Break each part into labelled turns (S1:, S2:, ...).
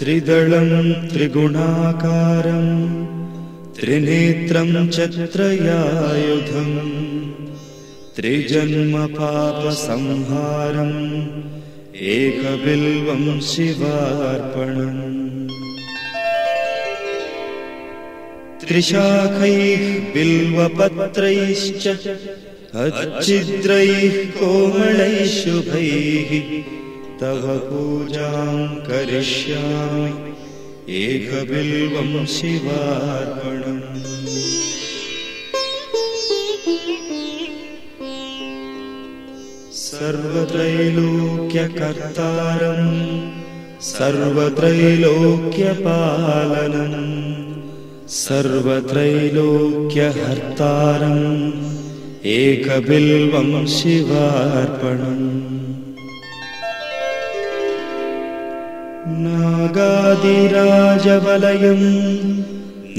S1: त्रिदळम् त्रिगुणाकारम् त्रिनेत्रम् च त्रयायुधम् त्रिजन्मपापसंहारम् एकबिल्वम् शिवार्पणम्। त्रिशाखैः बिल्वपत्रैश्च अच्छिद्रैः कोमलैः शुभैः तव पूजाम् करिष्यामि। एकबिल्वम् शिवार्पणम्। सर्वत्रैलोक्यकर्तारम् सर्वत्रैलोक्यपालनम् सर्वत्रैलोक्यहर्तारम् एकबिल्वम् शिवार्पणम् नागादिराजवलयम्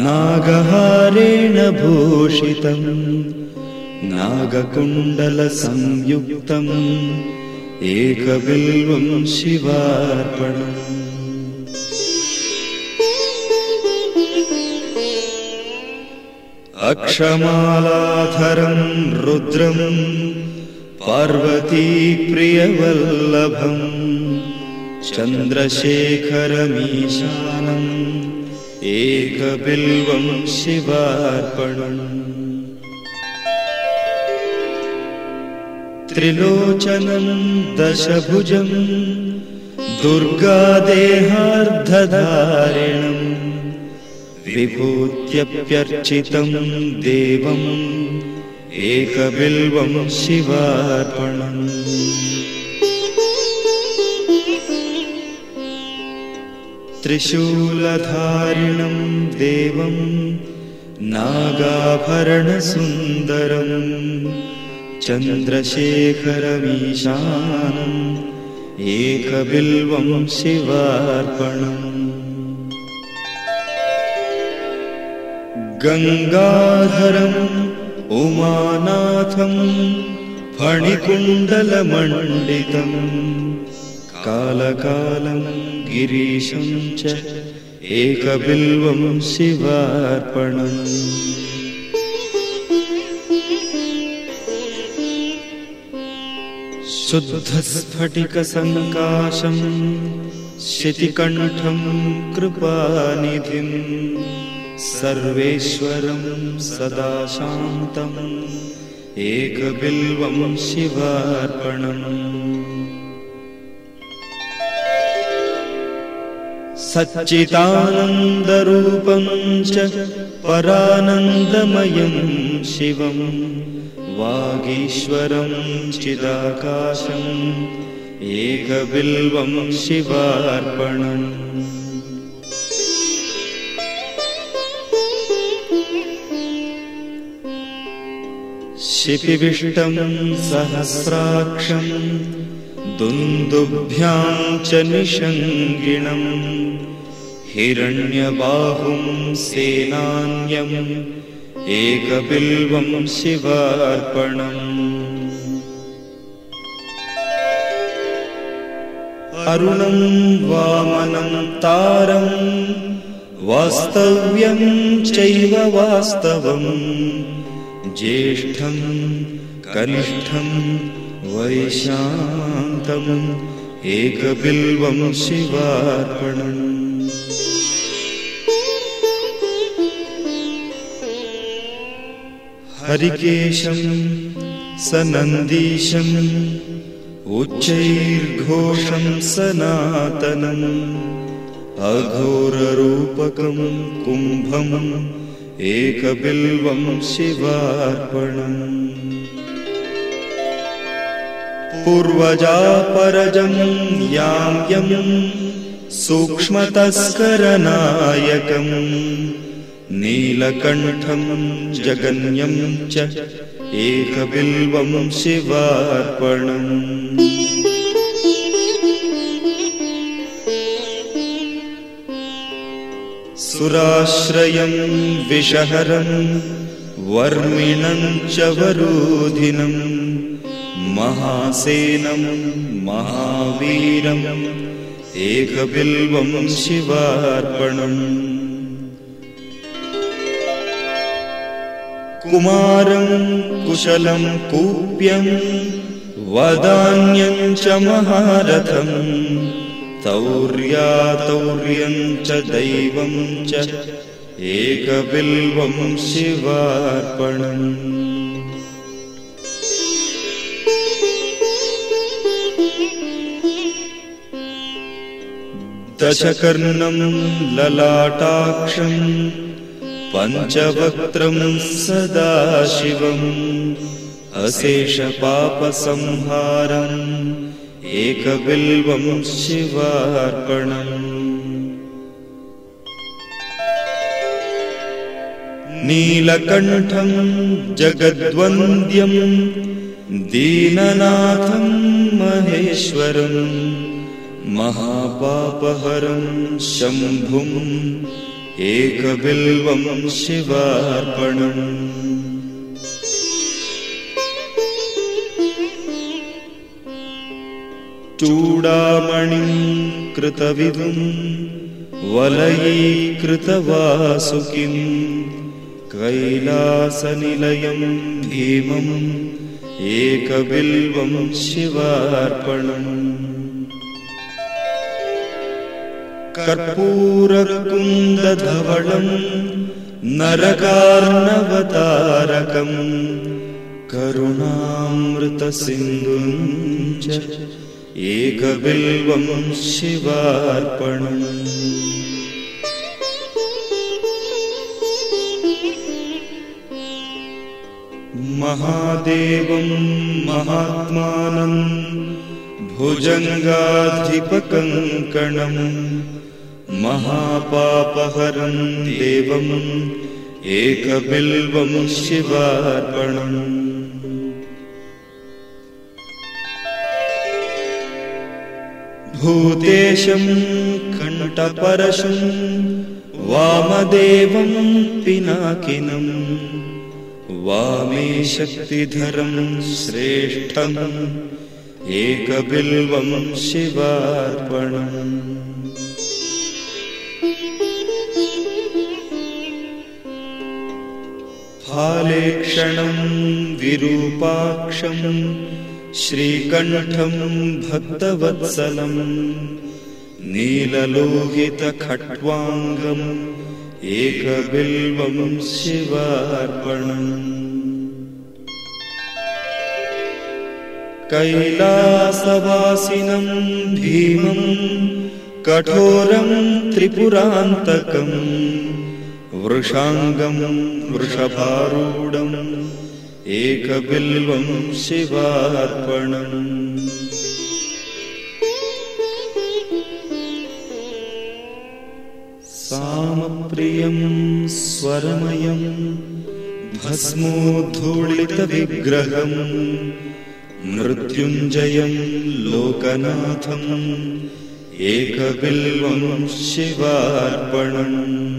S1: नागहारेण भूषितम् नागकुण्डलसंयुक्तम् एकबिल्वम् शिवार्पणम् अक्षमालाधरम् रुद्रम् पार्वतीप्रियवल्लभम् चन्द्रशेखरमीशानम् एकबिल्वम् शिवार्पणम्। त्रिलोचनम् दशभुजम् दुर्गादेहार्धधारिणम् विभूत्यप्यर्चितम् देवम् एकबिल्वम् शिवार्पणम् त्रिशूलधारिणम् देवम् नागाभरणसुन्दरम् चन्द्रशेखरमीशानम् एकबिल्वम् शिवार्पणम्। गङ्गाधरम् उमानाथम् फणिकुण्डलमण्डितम् कालकालम् गिरीशम् च एकबिल्वम् शिवार्पणम्। शुद्धस्फटिकसङ्काशम् शितिकण्ठम् कृपानिधिम् सर्वेश्वरम् सदा शान्तम् एकबिल्वम् शिवार्पणम् सच्चिदानन्दरूपम् च परानन्दमयम् शिवम् वागीश्वरम् चिदाकाशम् एकबिल्वम् शिवार्पणम्। शिपिविष्टम् सहस्राक्षम् दुन्दुभ्याम् च निषङ्गिणम्। हिरण्यबाहुम् सेनान्यम् एकबिल्वम् शिवार्पणम्। अरुणम् वामनम् तारम् वास्तव्यम् चैव वास्तवम्। ज्येष्ठम् कनिष्ठम् वैशान्तम् एकबिल्वम् शिवार्पणम्। हरिकेशम् सनन्दीशम् उच्चैर्घोषम् सनातनम् अघोररूपकम् कुम्भम् एकबिल्वम् शिवार्पणम् पूर्वजापरजम् याम्यम् सूक्ष्मतस्करनायकम् नीलकण्ठम् जगन्यम् च एकबिल्वम् शिवार्पणम्। सुराश्रयम् विषहरम् वर्मिणम् च वरोधिनम् महावीरम् एकबिल्वं शिवार्पणम्। कुमारं कुशलं कूप्यम् वदान्यं च महारथम्। तौर्यातौर्यं च दैवं च एकबिल्वं शिवार्पणम् दशकर्णं ललाटाक्षम् पञ्चवक्त्रं सदा शिवम् अशेषपापसंहारम् एकबिल्वं शिवार्पणम्। नीलकण्ठं जगद्वन्द्यम् दीननाथं महेश्वरम् महापापहरं शम्भुम् एकबिल्वं शिवार्पणम्। चूडामणिं कृतविदुम् वलयीकृतवासुकिम् कैलासनिलयं भीमम् एकबिल्वं शिवार्पणम् कर्पूरकुन्दधवळम् नरकार्णवतारकम् करुणामृतसिन्धुम् च एकबिल्वं शिवार्पणम्। महादेवं महात्मानम् भुजङ्गाधिपकङ्कणम् महापापहरं देवम् एकबिल्वं शिवार्पणम्। भूतेशं कण्ठपरशं वामदेवं पिनाकिनम् वामे शक्तिधरं श्रेष्ठम् एकबिल्वं शिवार्पणम् फालेक्षणं विरूपाक्षम् श्रीकण्ठं भक्तवत्सलम् नीललोहितखट्वाङ्गम् एकबिल्वं शिवार्पणम् कैलासवासिनं भीमम् कठोरं त्रिपुरान्तकम् वृषाङ्गं वृषभारूढम् एकबिल्वं शिवार्पणम्। सामप्रियं स्वरमयं भस्मोद्धूलितविग्रहम् मृत्युञ्जयं लोकनाथम् एकबिल्वं शिवार्पणम्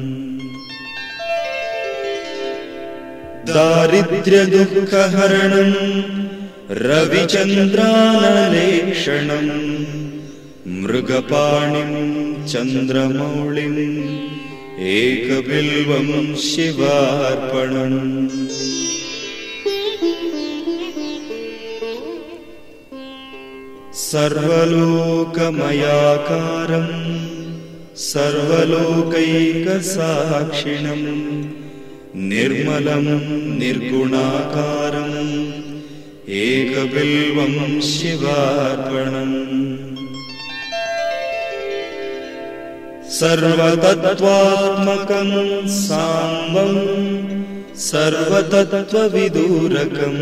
S1: दारिद्र्यदुःखहरणम् रविचन्द्रानलेक्षणम् मृगपाणिम् चन्द्रमौळिम् एकबिल्वं शिवार्पणम्। सर्वलोकमयाकारम् सर्वलोकैकसाक्षिणम् निर्मलं निर्गुणाकारम् एकबिल्वं शिवार्पणम् सर्वतत्त्वात्मकं साम्बम् सर्वतत्त्वविदूरकम्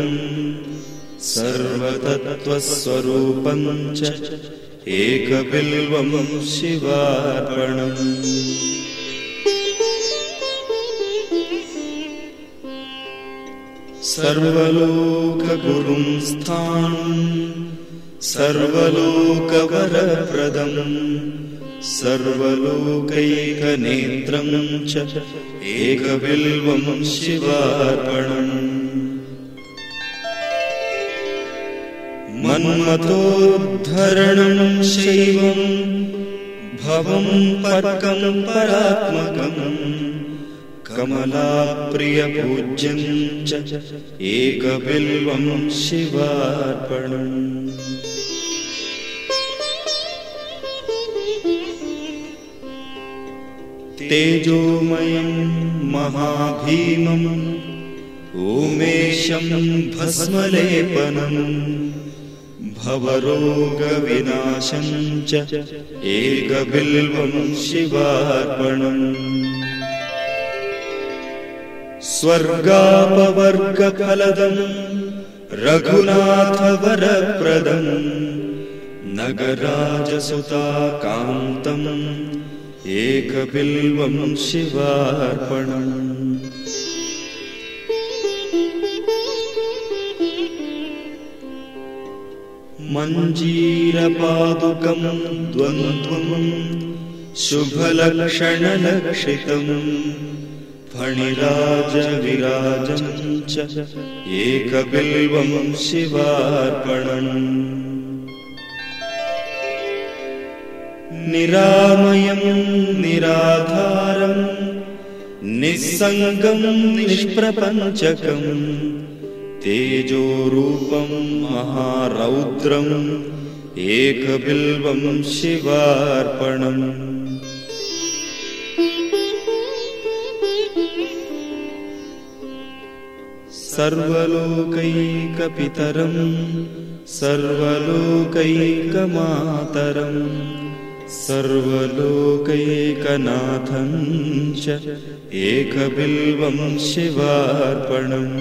S1: सर्वतत्त्वस्वरूपम् च एकबिल्वं शिवार्पणम् सर्वलोकगुरुं स्थानम् सर्वलोकवरप्रदम् सर्वलोकैकनेत्रम् च एकबिल्वं शिवार्पणम्। मन्मतोद्धरणं शैवम् भवं पर्कं परात्मकम् कमलाप्रियपूज्यं च एकबिल्वं शिवार्पणम्। तेजोमयं महाभीमम् उमेशं भस्मलेपनम् भवरोगविनाशं च एकबिल्वं शिवार्पणम् स्वर्गापवर्गफलदम् रघुनाथवरप्रदम् नगराजसुताकान्तम् एकबिल्वं शिवार्पणम्। मञ्जीरपादुकं द्वन्द्वम् शुभलक्षणलक्षितम् फणिराजविराजम् च एकबिल्वं शिवार्पणम्। निरामयं निराधारम् निःसङ्गम् निष्प्रपञ्चकम् तेजोरूपं महारौद्रम् एकबिल्वं शिवार्पणम् सर्वलोकैकपितरम् सर्वलोकैकमातरम् सर्वलोकैकनाथं च एकबिल्वं शिवार्पणम्।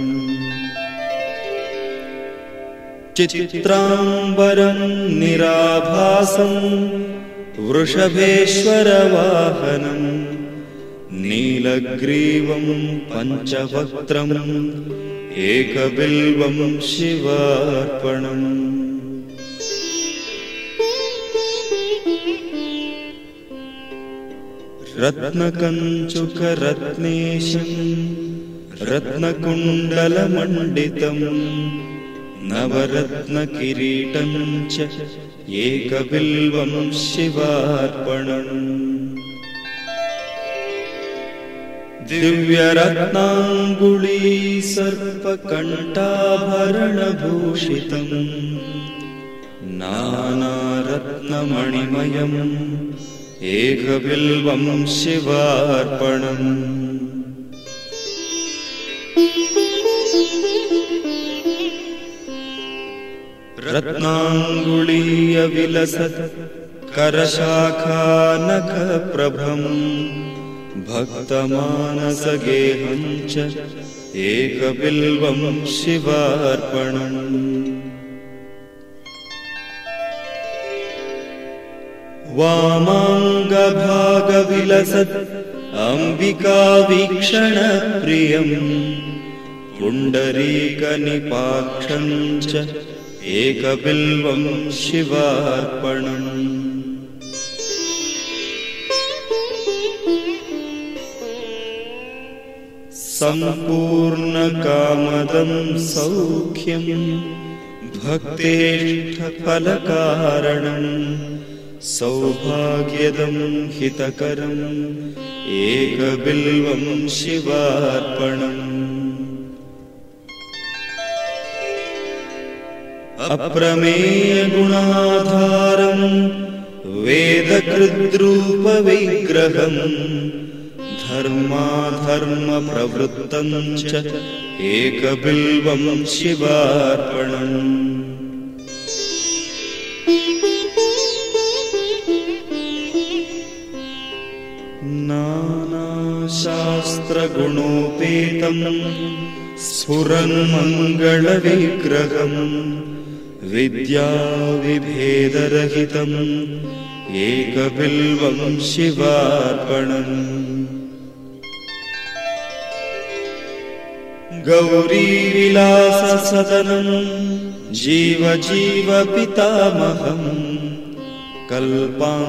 S1: चित्राम्बरं निराभासम् वृषभेश्वरवाहनम् नीलग्रीवं पञ्चवक्त्रम् एकबिल्वं शिवार्पणम्। रत्नकञ्चुकरत्नेशम् रत्नकुण्डलमण्डितम् नवरत्नकिरीटम् च एकबिल्वं शिवार्पणम् दिव्यरत्नाङ्गुली सर्पकण्ठाभरणभूषितम् नानारत्नमणिमयम् एकबिल्वं शिवार्पणम् रत्नाङ्गुलीयविलसत् करशाखानखप्रभम् भक्तमानसगेहं च एकबिल्वं शिवार्पणम्। वामाङ्गभागविलसत् अम्बिकावीक्षणप्रियम्। पुण्डरीकनिपाक्षम् च एकबिल्वं शिवार्पणम् सम्पूर्णकामदं सौख्यम् भक्तेष्ठफलकारणम् सौभाग्यदं हितकरम् एकबिल्वं शिवार्पणम्। अप्रमेयगुणाधारम् वेदकृद्रूपविग्रहम् धर्माधर्मप्रवृत्तं च एकबिल्वं शिवार्पणम्। नानाशास्त्रगुणोपेतम् स्फुरन्मङ्गलविग्रहम् विद्याविभेदरहितम् एकबिल्वं शिवार्पणम् गौरीविलाससदनम् जीव जीव पितामहम् कल्पान्तभैरवं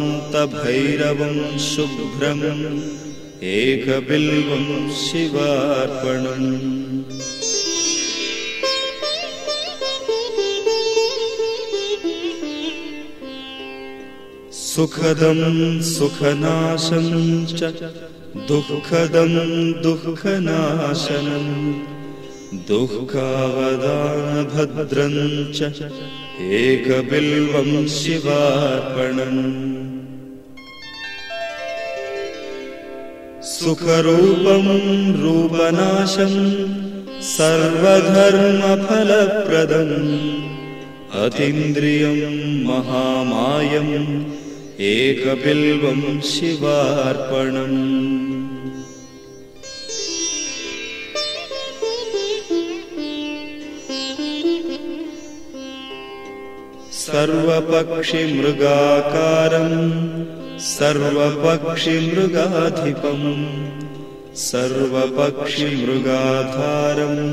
S1: शुभ्रम् एकबिल्वं शिवार्पणम्। सुखदं सुखनाशं च दुःखदं दुःखनाशनम् दुःखावदानभद्रं च एकबिल्वं शिवार्पणम्। सुखरूपं रूपनाशं सर्वधर्मफलप्रदम्। अतीन्द्रियं महामायम् एकबिल्वं शिवार्पणम् सर्वपक्षिमृगाकारम् सर्वपक्षिमृगाधिपम् सर्वपक्षिमृगाधारम्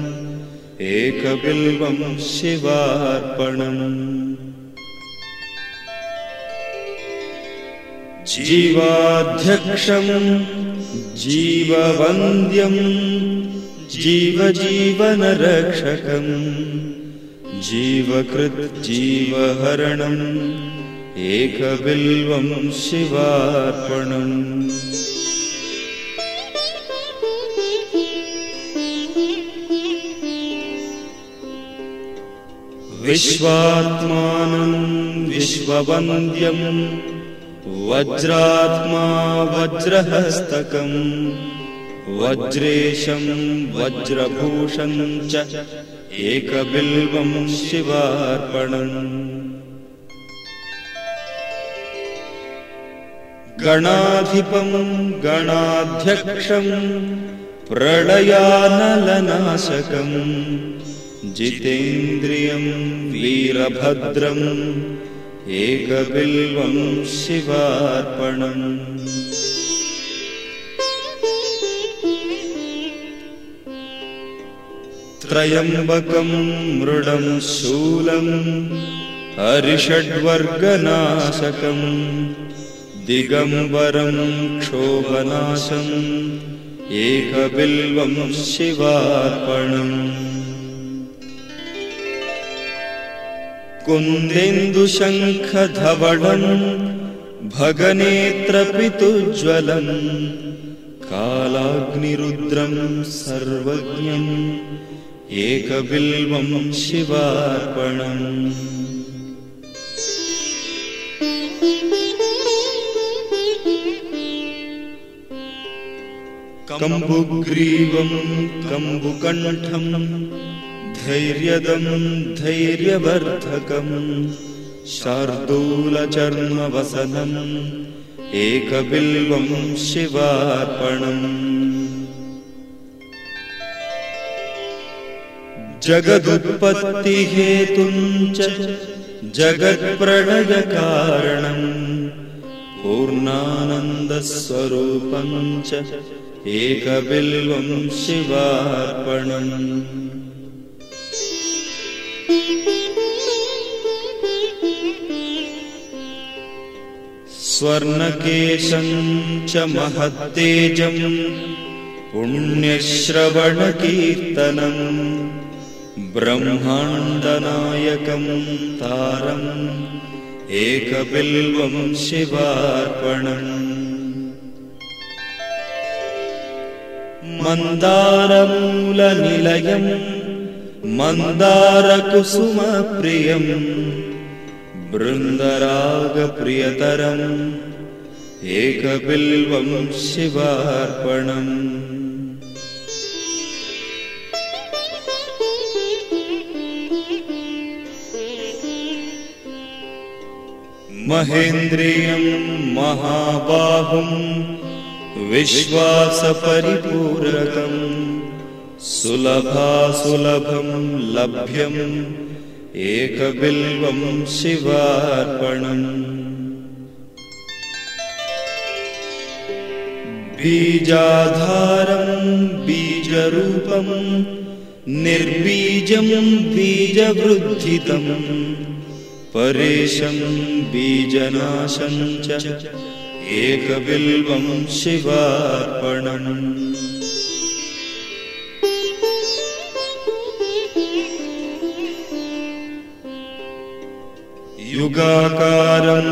S1: एकबिल्वं शिवार्पणम्। जीवाध्यक्षम् जीववन्द्यम् जीवजीवनरक्षकम् जीवकृज्जीवहरणम् एकबिल्वं शिवार्पणम्। विश्वात्मानम् विश्ववन्द्यम् वज्रात्मा वज्रहस्तकम् वज्रेशम् वज्रभूषम् च एकबिल्वं शिवार्पणम्। गणाधिपम् गणाध्यक्षम् प्रलयानलनाशकम् जितेन्द्रियम् वीरभद्रम् एकबिल्वं शिवार्पणम् त्रयम्बकम् मृडम् शूलम् हरिषड्वर्गनाशकम् दिगम्बरम् क्षोभनाशम् एकबिल्वं शिवार्पणम्। कुन्देन्दुशङ्खधवळम् भगनेत्रपितुज्ज्वलम् कालाग्निरुद्रम् सर्वज्ञम् एकबिल्वं शिवार्पणम्। कम्बुग्रीवम् कम्बुकण्ठम् धैर्यदम् धैर्यवर्धकम् शार्दूलचर्मवसनम् एकबिल्वं शिवार्पणम् जगदुत्पत्तिहेतुम् च जगत्प्रणयकारणम् पूर्णानन्दस्वरूपम् च एकबिल्वं शिवार्पणम् स्वर्णकेशम् च महत्तेजम् पुण्यश्रवणकीर्तनम् ब्रह्माण्डनायकम् तारम् एकबिल्वं शिवार्पणम् मन्दारमूलनिलयम् मन्दारकुसुमप्रियम् बृन्दरागप्रियतरम् एकबिल्वं शिवार्पणम् महेन्द्रियम् महाबाहुम् विश्वासपरिपूरकम् सुलभासुलभम् लभ्यम् एकबिल्वं शिवार्पणम्। बीजाधारम् बीजरूपम् निर्बीजम् बीजवृद्धितम् परेशम् बीजनाशम् च एकबिल्वं शिवार्पणम्। युगाकारं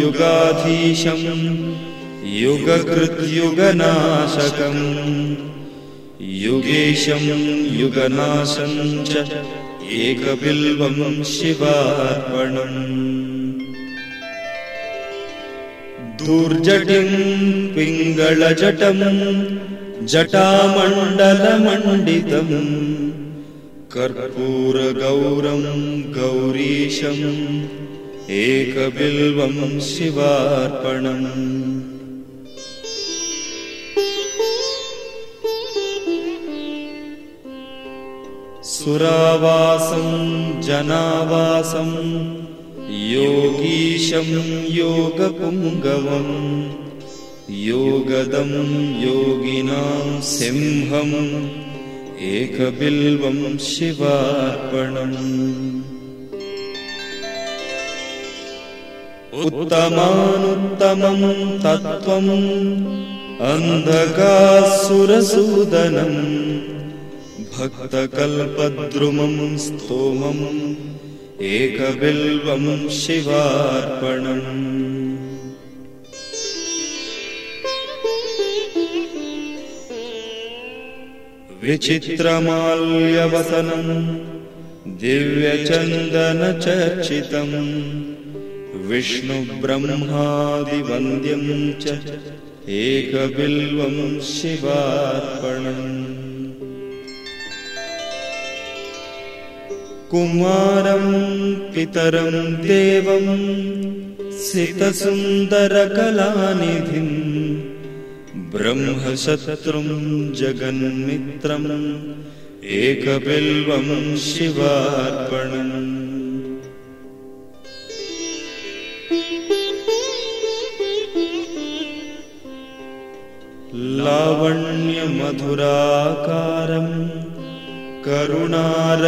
S1: युगाधीशम् युगकृत्युगनाशकम्। युगेशं युगनाशं च एकबिल्वं शिवार्पणम्। दुर्जटिं पिङ्गळजटम् जटामण्डलमण्डितम्। कर्पूरगौरं गौरीशम् एकबिल्वं शिवार्पणम् सुरावासं जनावासं योगीशं योगपुङ्गवम् योगदं योगिनां सिंहम् एकबिल्वं शिवार्पणम्। उत्तमानुत्तमं तत्त्वम् अन्धकासुरसूदनम् भक्तकल्पद्रुमं स्तोमम् एकबिल्वं शिवार्पणम्। विचित्रमाल्यवसनम् दिव्यचन्दनचर्चितम् विष्णुब्रह्मादिवन्द्यम् च एकबिल्वं शिवार्पणम् कुमारं पितरं देवं सितसुन्दरकलानिधिम् ब्रह्मशत्रुं जगन्मित्रम् एकबिल्वं शिवार्पणम्। लावण्यमधुराकारम् करुणारसवारिधिम्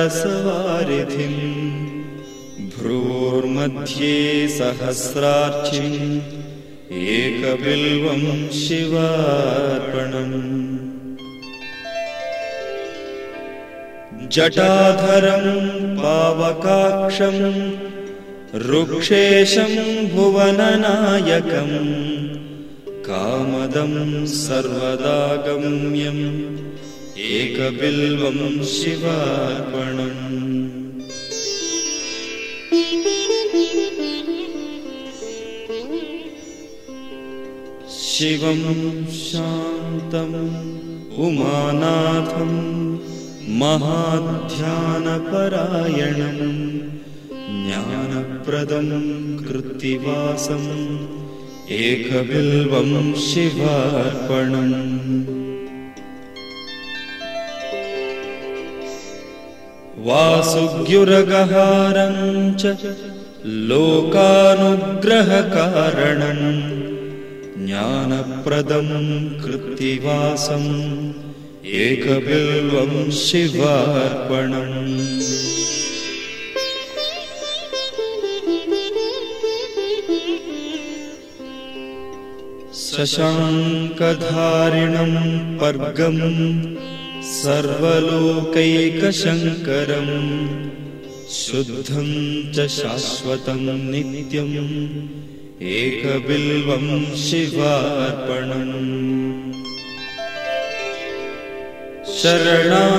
S1: भ्रूर्मध्ये सहस्रार्चिम् एकबिल्वं शिवार्पणम्। जटाधरं पावकाक्षम् रुक्षेशं भुवननायकम् कामदं सर्वदागम्यम् एकबिल्वं शिवार्पणम्। शिवं शान्तम् उमानाथम् महाध्यानपरायणम् ज्ञानप्रदं कृत्तिवासम् एकबिल्वं शिवार्पणम् वासुग्युरगहारं च लोकानुग्रहकारणम् ज्ञानप्रदं कृत्तिवासम् एकबिल्वं शिवार्पणम्। शशाङ्कधारिणं पर्गम् सर्वलोकैकशङ्करम् शुद्धं च शाश्वतं नित्यम् एकबिल्वं शिवार्पणम्। शरणागतदीनार्थि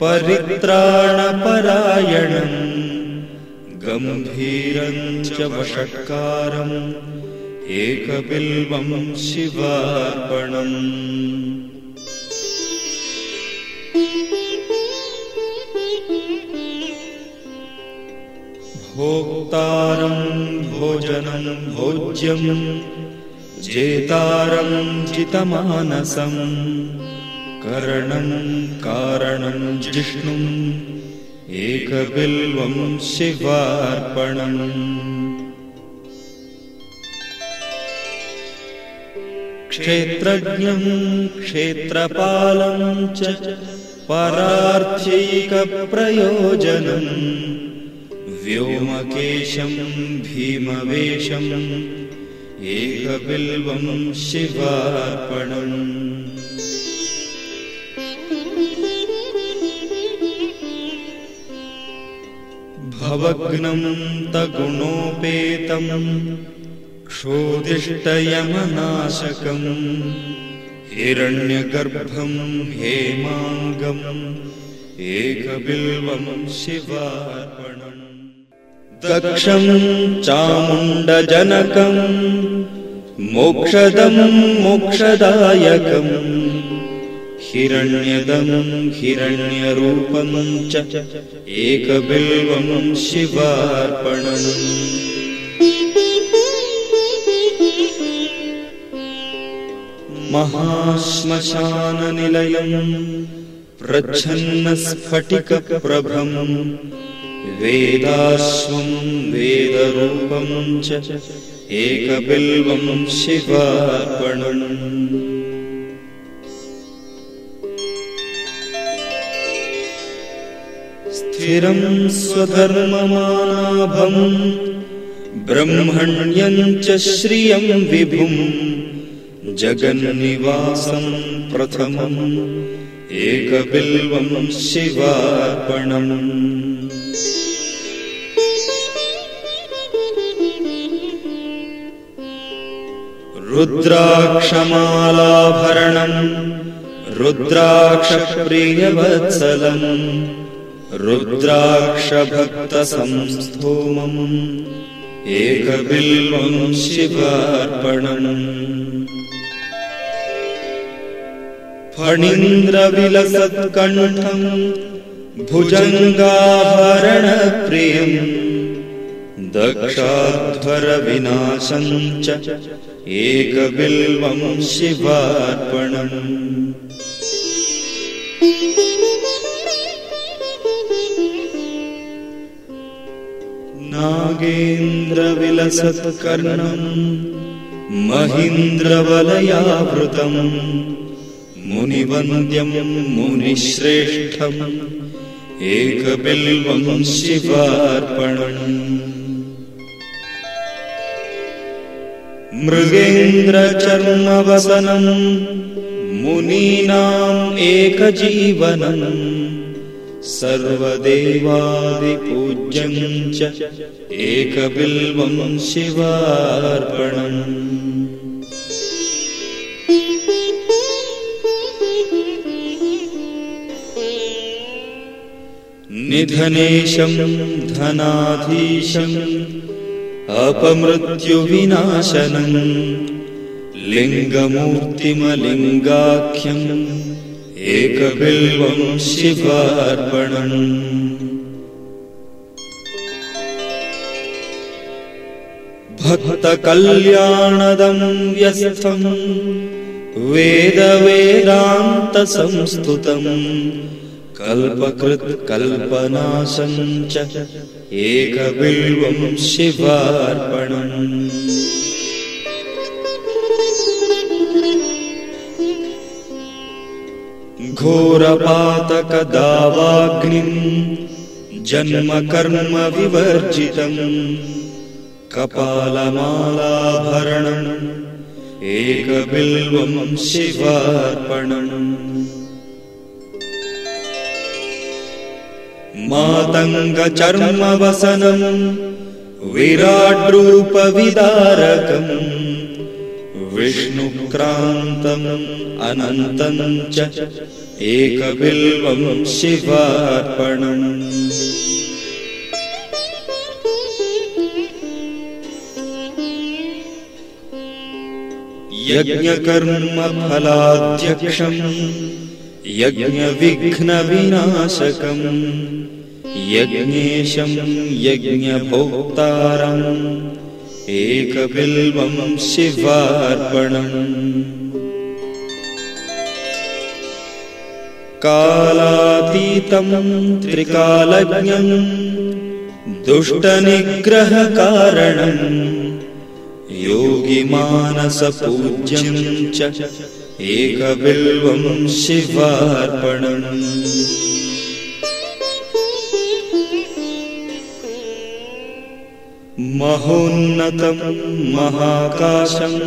S1: परित्राणपरायणम् गम्भीरं च वषट्कारम् एकबिल्वं शिवार्पणम्। भोक्तारं भोजनं भोज्यम् जेतारं जितमानसम्। करणं कारणं जिष्णुम् एकबिल्वं शिवार्पणम् क्षेत्रज्ञं क्षेत्रपालं च परार्थ्यैकप्रयोजनम् व्योमकेशं भीमवेशम् एकबिल्वं शिवार्पणम्। भवग्नं तगुणोपेतम् क्षोदिष्टयमनाशकम्। हिरण्यगर्भम् हेमाङ्गम् एकबिल्वम् शिवार्पणम्। दक्षम् चामुण्डजनकम् मोक्षदम् मोक्षदायकम्। हिरण्यदम् हिरण्यरूपम् च एकबिल्वम् शिवार्पणम् महाश्मशाननिलयम् प्रच्छन्नस्फटिकप्रभम् वेदाश्वम् वेदरूपम् च एकबिल्वम् शिवार्पणम्। स्थिरम् स्वधर्ममानाभम् ब्रह्मण्यम् च श्रियम् विभुम् जगन्निवासम् प्रथमम् एकबिल्वम् शिवार्पणम्। रुद्राक्षमालाभरणम् रुद्राक्षप्रियवत्सलम् रुद्राक्षभक्तसंस्थूमम् एकबिल्वम् शिवार्पणम् फणीन्द्रविलसत्कण्ठम् भुजङ्गाभरणप्रियम् दक्षाध्वरविनाशम् च एकबिल्वम् शिवार्पणम् नागेन्द्रविलसत्कर्णम् महीन्द्रवलयावृतम् मुनिवन्द्यम् मुनिश्रेष्ठम्। एकबिल्वम् शिवार्पणम्। मृगेन्द्रचर्मवसनम् मुनीनाम् एकजीवनम्। सर्वदेवादिपूज्यम् च एकबिल्वम् शिवार्पणम् निधनेशम् धनाधीशम् अपमृत्युविनाशनम् लिङ्गमूर्तिमलिङ्गाख्यम् एकबिल्वम् शिवार्पणम्। भक्तकल्याणदम् व्यस्थम् वेदवेदान्तसंस्तुतम् कल्पकृत्कल्पनाशम् च एकबिल्वम् शिवार्पणम्। घोरपातकदावाग्निम् जन्मकर्म विवर्जितम् कपालमालाभरणम् एकबिल्वम् शिवार्पणम् मातङ्गचर्मवसनम् विराड्रूपविदारकम् विष्णुक्रान्तम् अनन्तम् च एकबिल्वम् शिवार्पणम्। यज्ञकर्मफलाध्यक्षम् यज्ञविघ्नविनाशकम् यज्ञेशम् यज्ञभोक्तारम् एकबिल्वम् शिवार्पणम्। कालातीतम् त्रिकालज्ञम् दुष्टनिग्रहकारणम् योगिमानसपूज्यम् च एकबिल्वम् शिवार्पणम् महोन्नतम् महाकाशम्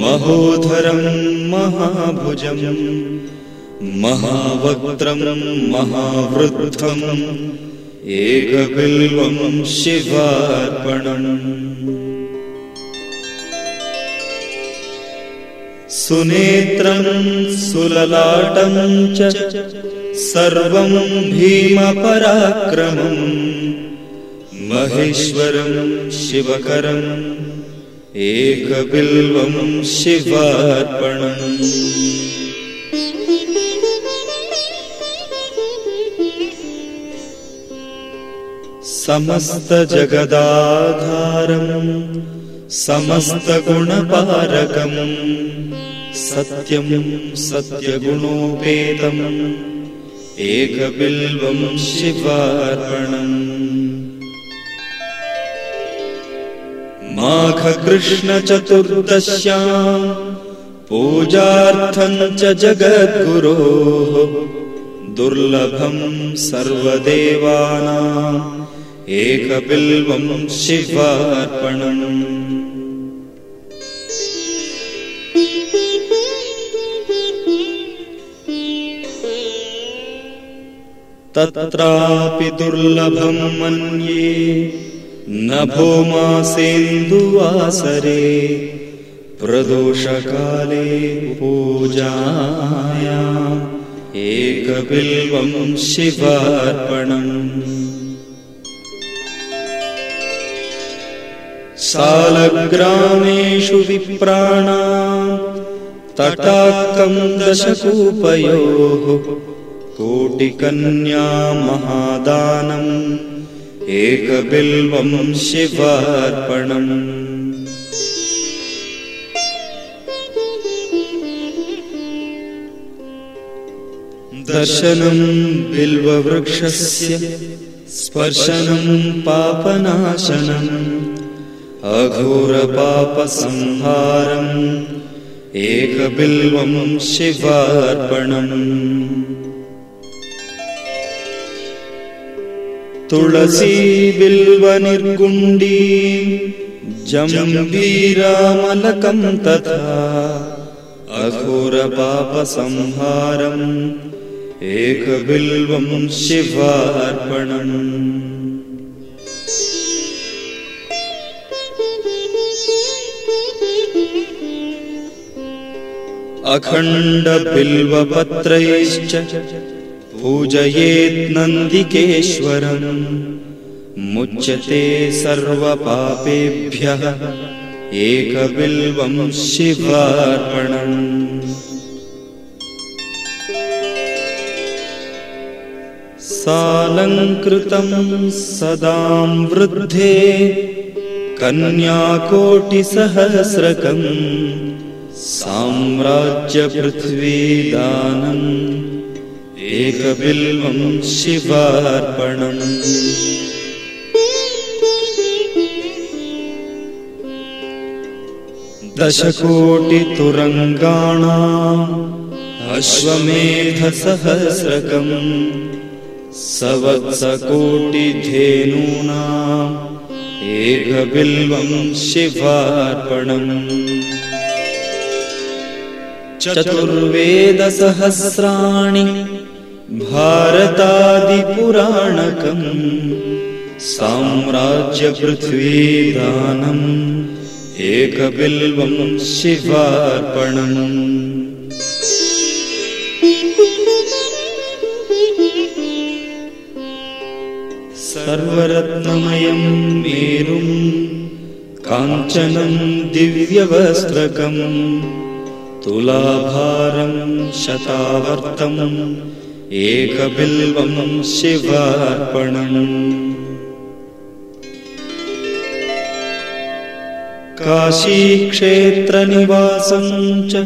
S1: महोधरम् महाभुजम् महावक्त्रम् महावृद्धम् एकबिल्वं शिवार्पणम्। सुनेत्रं सुललाटं च सर्वं भीमपराक्रमम् शिवकरम् एकबिल्वं शिवार्पणम्। समस्तजगदाधारम् समस्तगुणपारकम् सत्यं सत्यगुणोपेतम् एकबिल्वं शिवार्पणम् माघकृष्णचतुर्दश्याम् पूजार्थम् च जगद्गुरोः। दुर्लभं सर्वदेवानाम्। एकबिल्वं शिवार्पणम्। तत्रापि दुर्लभं मन्ये न भूमासेन्दुवासरे प्रदोषकाले पूजाया एकबिल्वं शिवार्पणम्। सालग्रामेषु विप्राणा तटाकं दशकूपयोः कोटिकन्या महादानम् एकबिल्वं शिवार्पणम्। दर्शनं बिल्ववृक्षस्य स्पर्शनं पापनाशनम्। अघोरपापसंहारम् एकबिल्वं शिवार्पणम् तुलसी बिल्वनिर्गुण्डी जम्बीरामलकम् तथा अघोरपापसंहारम् एकबिल्वं शिवार्पणम् अखण्डबिल्वपत्रैश्च पूजयेन्नन्दिकेश्वरम् मुच्यते सर्वपापेभ्यः। एकबिल्वं शिवार्पणम्। सालङ्कृतं सदां वृद्धे कन्याकोटिसहस्रकम्। साम्राज्यपृथ्वीदानम् एकबिल्वं शिवार्पणम्। दशकोटितुरङ्गाणाम् अश्वमेधसहस्रकम् सवत्सकोटिधेनूनाम् एकबिल्वं शिवार्पणम्। चतुर्वेदसहस्राणि भारतादिपुराणकम् साम्राज्यपृथ्वीदानम् एकबिल्वं शिवार्पणम्। सर्वरत्नमयं मेरुम् काञ्चनं दिव्यवस्त्रकम् तुलाभारं शतावर्तम् एकबिल्वं शिवार्पणम्। काशीक्षेत्रनिवासं च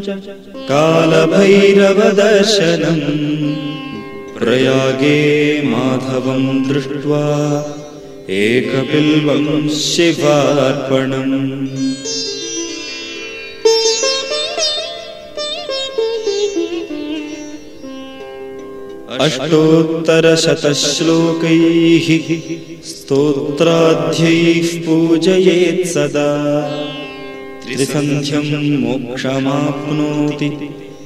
S1: कालभैरवदर्शनम् प्रयागे माधवं दृष्ट्वा एकबिल्वं शिवार्पणम् अष्टोत्तरशतश्लोकैः स्तोत्राध्यैः पूजयेत् सदा। त्रिसन्ध्यं मोक्षमाप्नोति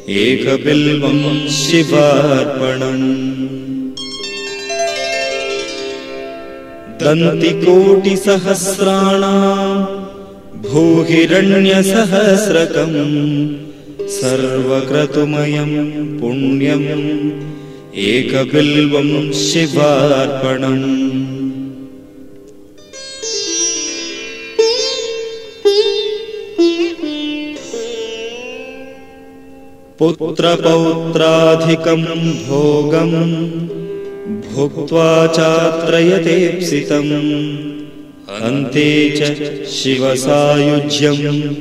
S1: एकबिल्वं शिवार्पणम्। दन्ति कोटिसहस्राणाम् भूहिरण्यसहस्रकम् सर्वक्रतुमयम् पुण्यम् एकबिल्वम् शिवार्पणम्। पुत्रपौत्राधिकम् भोगम् भुक्त्वा चात्रयतेप्सितम्। अन्ते च शिवसायुज्यम्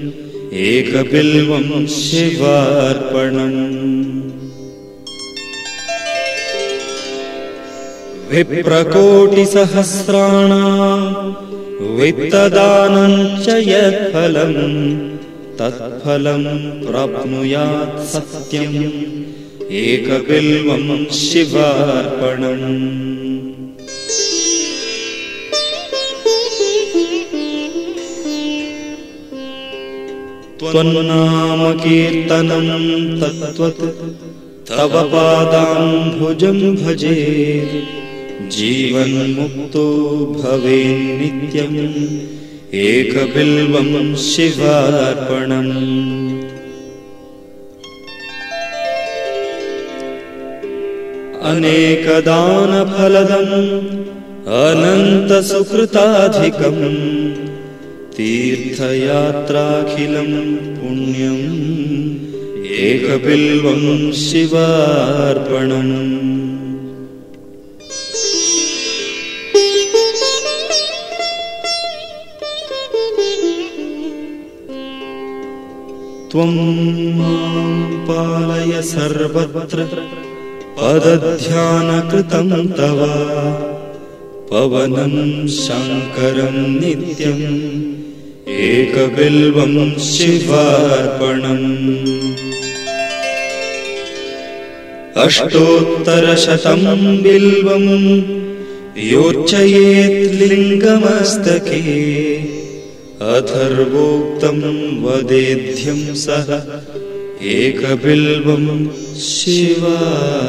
S1: एकबिल्वम् शिवार्पणम् विप्रकोटिसहस्राणाम् च यत्फलम् तत्फलम् प्राप्नुयात् सत्यम्। एकबिल्वम् शिवार्पणम्। त्वन्नामकीर्तनम् तत्त्वत् तव पादाम्भुजम् भजे जीवन्मुक्तो भवेन्नित्यम् एकबिल्वम् शिवार्पणम्। अनेकदानफलदम् अनन्तसुकृताधिकम् तीर्थयात्राखिलम् पुण्यम् एकबिल्वम् शिवार्पणम् माम् पालय सर्वत्र। पदध्यानकृतम् तव। पवनम् शङ्करम् नित्यम्। एकबिल्वम् शिवार्पणम्। अष्टोत्तरशतम् बिल्वम्। योच्चयेत् लिङ्गमस्तके अथर्वोक्तम् वदेध्यम् सह एकबिल्वम् शिवार्पणम्